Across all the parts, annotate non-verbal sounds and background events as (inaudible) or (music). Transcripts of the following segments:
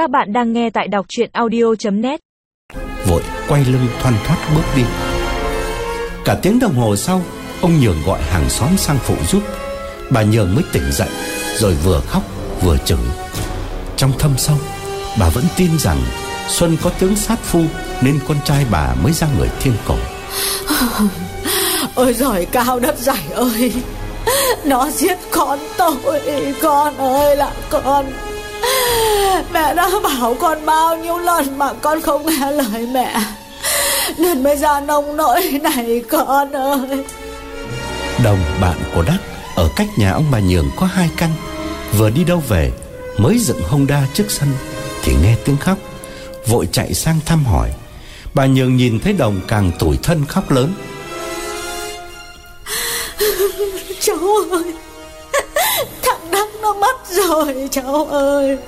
Các bạn đang nghe tại đọc chuyện audio.net Vội quay lưng thoăn thoát bước đi. Cả tiếng đồng hồ sau Ông Nhường gọi hàng xóm sang phụ giúp. Bà Nhường mới tỉnh dậy Rồi vừa khóc vừa chửi. Trong thâm sâu Bà vẫn tin rằng Xuân có tướng sát phu Nên con trai bà mới ra người thiên cổ. Ôi giời cao đất dày ơi! Nó giết con tôi Con ơi là con (laughs) Mẹ đã bảo con bao nhiêu lần Mà con không nghe lời mẹ. Nên mới ra nông nỗi này con ơi. Đồng bạn của Đắc Ở cách nhà ông bà Nhường có hai căn. Vừa đi đâu về Mới dựng Honda trước sân Thì nghe tiếng khóc Vội chạy sang thăm hỏi. Bà Nhường nhìn thấy Đồng càng tủi thân khóc lớn. (laughs) Cháu ơi Thằng Đắc nó mất rồi cháu ơi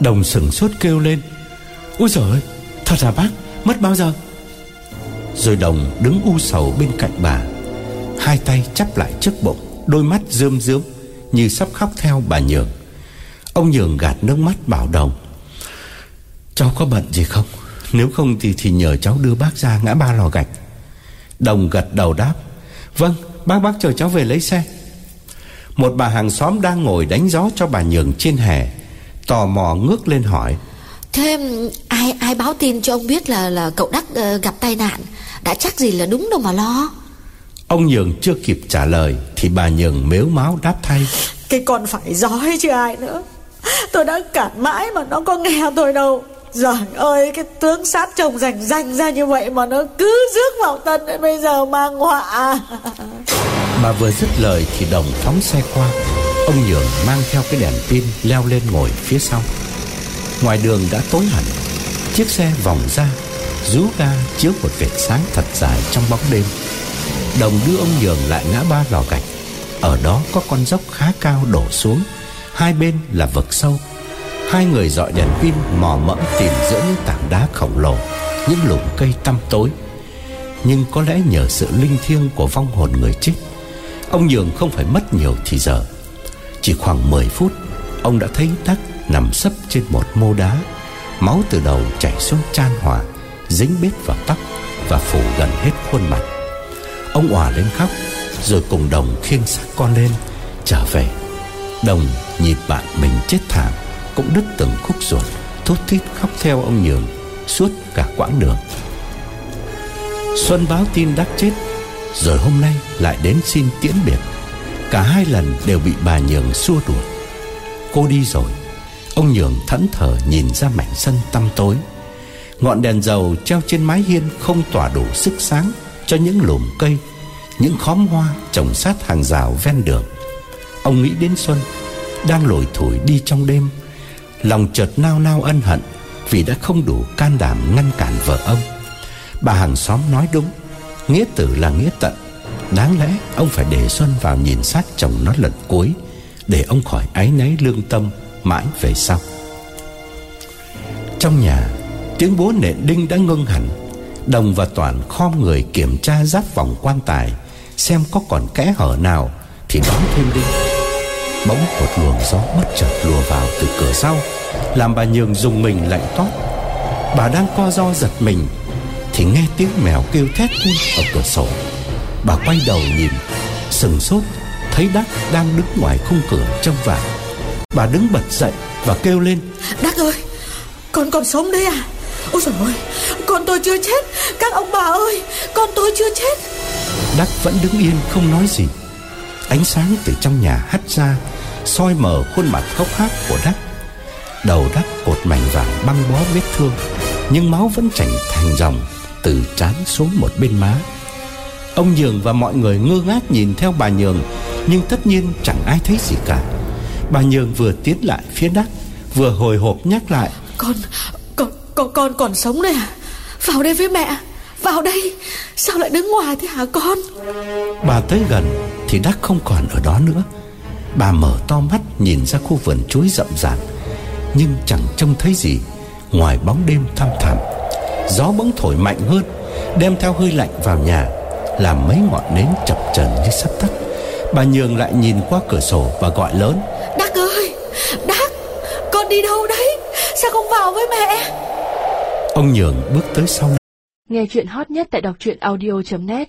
Đồng sừng sốt kêu lên. Úi giời ơi, Thật là bác? Mất bao giờ? Rồi Đồng đứng u sầu bên cạnh bà. Hai tay chắp lại trước bụng, Đôi mắt rơm rớm Như sắp khóc theo bà Nhường. Ông Nhường gạt nước mắt bảo Đồng. Cháu có bận gì không? Nếu không thì thì nhờ cháu đưa bác ra ngã ba lò gạch. Đồng gật đầu đáp. Vâng bác bác chờ cháu về lấy xe. Một bà hàng xóm đang ngồi đánh gió cho bà Nhường trên hè. Tò mò ngước lên hỏi. Thế ai ai báo tin cho ông biết là là cậu Đắc ờ, gặp tai nạn? Đã chắc gì là đúng đâu mà lo? Ông Nhường chưa kịp trả lời Thì bà Nhường mếu máu đáp thay. Cái con phải giói chứ ai nữa. Tôi đã cản mãi mà nó có nghe tôi đâu. Giời ơi cái tướng sát chồng rành rành ra như vậy Mà nó cứ rước vào tân đến bây giờ mang họa. Bà vừa dứt lời thì đồng phóng xe qua Ông Nhường mang theo cái đèn pin Leo lên ngồi phía sau. Ngoài đường đã tối hẳn, Chiếc xe vòng ra, Rú ga chiếu một vệt sáng thật dài trong bóng đêm. Đồng đưa ông Nhường lại ngã ba lò gạch. Ở đó có con dốc khá cao đổ xuống, Hai bên là vực sâu. Hai người dọi đèn pin mò mẫm tìm giữa những tảng đá khổng lồ, Những lùm cây tăm tối. Nhưng có lẽ nhờ sự linh thiêng của vong hồn người chết, Ông Nhường không phải mất nhiều thì giờ. Chỉ khoảng 10 phút, Ông đã thấy Đắc nằm sấp trên một mô đá, Máu từ đầu chảy xuống chan hòa, Dính bết vào tóc Và phủ gần hết khuôn mặt. Ông òa lên khóc, Rồi cùng Đồng khiêng xác con lên, Trở về. Đồng nhìn bạn mình chết thảm, Cũng đứt từng khúc ruột, Thút thít khóc theo ông Nhường, Suốt cả quãng đường. Xuân báo tin Đắc chết, Rồi hôm nay lại đến xin tiễn biệt. Cả hai lần đều bị bà Nhường xua đuổi. Cô đi rồi, Ông Nhường thẫn thờ nhìn ra mảnh sân tăm tối. Ngọn đèn dầu treo trên mái hiên Không tỏa đủ sức sáng Cho những lùm cây, Những khóm hoa trồng sát hàng rào ven đường. Ông nghĩ đến Xuân, Đang lủi thủi đi trong đêm. Lòng chợt nao nao ân hận Vì đã không đủ can đảm ngăn cản vợ ông. Bà hàng xóm nói đúng, Nghĩa tử là nghĩa tận Đáng lẽ ông phải để Xuân vào nhìn sát chồng nó lần cuối, Để ông khỏi áy náy lương tâm Mãi về sau. Trong nhà, Tiếng bố nện đinh đã ngưng hẳn. Đồng và Toàn khom người kiểm tra giáp vòng quan tài, Xem có còn kẽ hở nào Thì đóng thêm đinh. Bỗng một luồng gió bất chợt lùa vào từ cửa sau, Làm bà Nhường dùng mình lạnh toát. Bà đang co do giật mình, Thì nghe tiếng mèo kêu thét lên ở cửa sổ. Bà quay đầu nhìn Sừng sốt Thấy Đắc đang đứng ngoài khung cửa trong vải Bà đứng bật dậy và kêu lên Đắc ơi Con còn sống đấy à? Ôi trời ơi Con tôi chưa chết. Các ông bà ơi Con tôi chưa chết. Đắc vẫn đứng yên không nói gì. Ánh sáng từ trong nhà hắt ra soi mờ khuôn mặt khóc hát của Đắc Đầu Đắc cột mảnh vàng băng bó vết thương Nhưng máu vẫn chảy thành dòng Từ trán xuống một bên má Ông Nhường và mọi người ngơ ngác nhìn theo bà Nhường Nhưng tất nhiên chẳng ai thấy gì cả. Bà Nhường vừa tiến lại phía Đắc Vừa hồi hộp nhắc lại. Con Con con, con còn sống đây à? Vào đây với mẹ Vào đây. Sao lại đứng ngoài thế hả con? Bà tới gần Thì Đắc không còn ở đó nữa. Bà mở to mắt nhìn ra khu vườn chuối rậm rạp Nhưng chẳng trông thấy gì Ngoài bóng đêm thăm thẳm. Gió bỗng thổi mạnh hơn Đem theo hơi lạnh vào nhà Làm mấy ngọn nến chập chờn như sắp tắt. Bà Nhường lại nhìn qua cửa sổ và gọi lớn. Đắc ơi Đắc Con đi đâu đấy? Sao không vào với mẹ? Ông Nhường bước tới sau. Nghe chuyện hot nhất tại đọc truyện audio.net